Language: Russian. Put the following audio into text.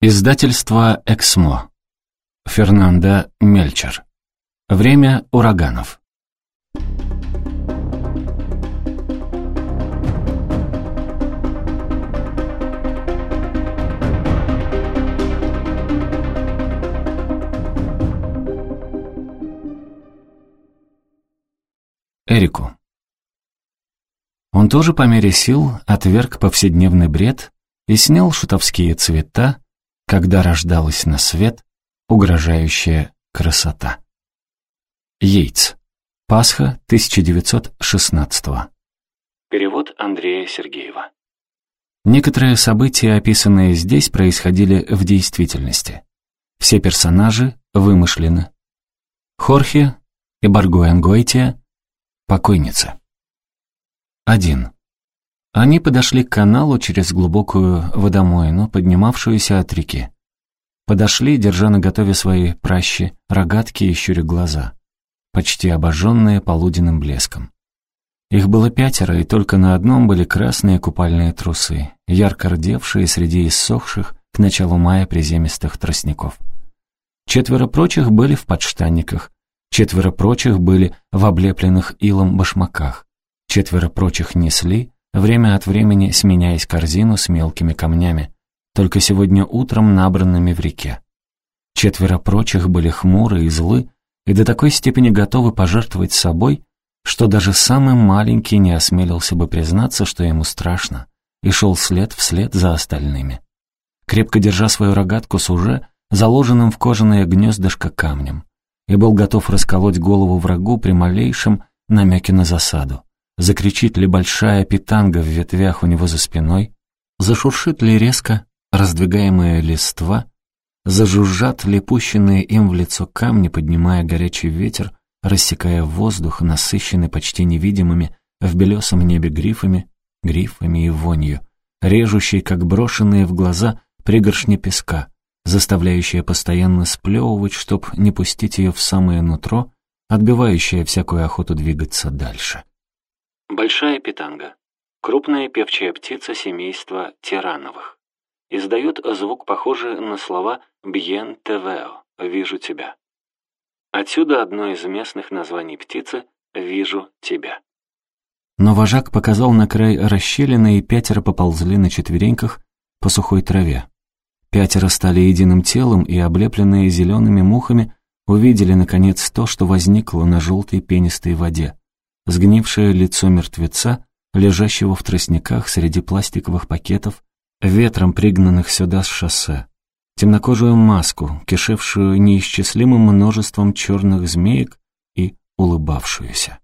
Издательство «Эксмо». Фернандо Мельчер. Время ураганов. Эрику. Он тоже по мере сил отверг повседневный бред и снял шутовские цвета, когда рождалась на свет угрожающая красота. Йейтс. Пасха 1916 Перевод Андрея Сергеева. Некоторые события, описанные здесь, происходили в действительности. Все персонажи вымышлены. Хорхе и Баргуэн покойница. 1. Они подошли к каналу через глубокую водомойну, поднимавшуюся от реки. Подошли, держа на готове свои пращи, рогатки и щуря глаза, почти обожженные полуденным блеском. Их было пятеро, и только на одном были красные купальные трусы, ярко рдевшие среди иссохших к началу мая приземистых тростников. Четверо прочих были в подштанниках, четверо прочих были в облепленных илом башмаках, четверо прочих несли, время от времени сменяясь корзину с мелкими камнями, только сегодня утром набранными в реке. Четверо прочих были хмуры и злы, и до такой степени готовы пожертвовать собой, что даже самый маленький не осмелился бы признаться, что ему страшно, и шел след вслед за остальными. Крепко держа свою рогатку с уже заложенным в кожаное гнездышко камнем, и был готов расколоть голову врагу при малейшем намеке на засаду. Закричит ли большая питанга в ветвях у него за спиной? Зашуршит ли резко раздвигаемая листва? Зажужжат ли пущенные им в лицо камни, поднимая горячий ветер, рассекая воздух, насыщенный почти невидимыми в белесом небе грифами, грифами и вонью, режущие, как брошенные в глаза, пригоршни песка, заставляющие постоянно сплевывать, чтоб не пустить ее в самое нутро, отбивающая всякую охоту двигаться дальше. Большая питанга. Крупная певчая птица семейства тирановых. Издает звук, похожий на слова «бьен тевео» — «вижу тебя». Отсюда одно из местных названий птицы «вижу тебя». Но вожак показал на край расщелины, и пятеро поползли на четвереньках по сухой траве. Пятеро стали единым телом, и, облепленные зелеными мухами, увидели, наконец, то, что возникло на желтой пенистой воде сгнившее лицо мертвеца, лежащего в тростниках среди пластиковых пакетов, ветром пригнанных сюда с шоссе, темнокожую маску, кишевшую неисчислимым множеством черных змеек и улыбавшуюся.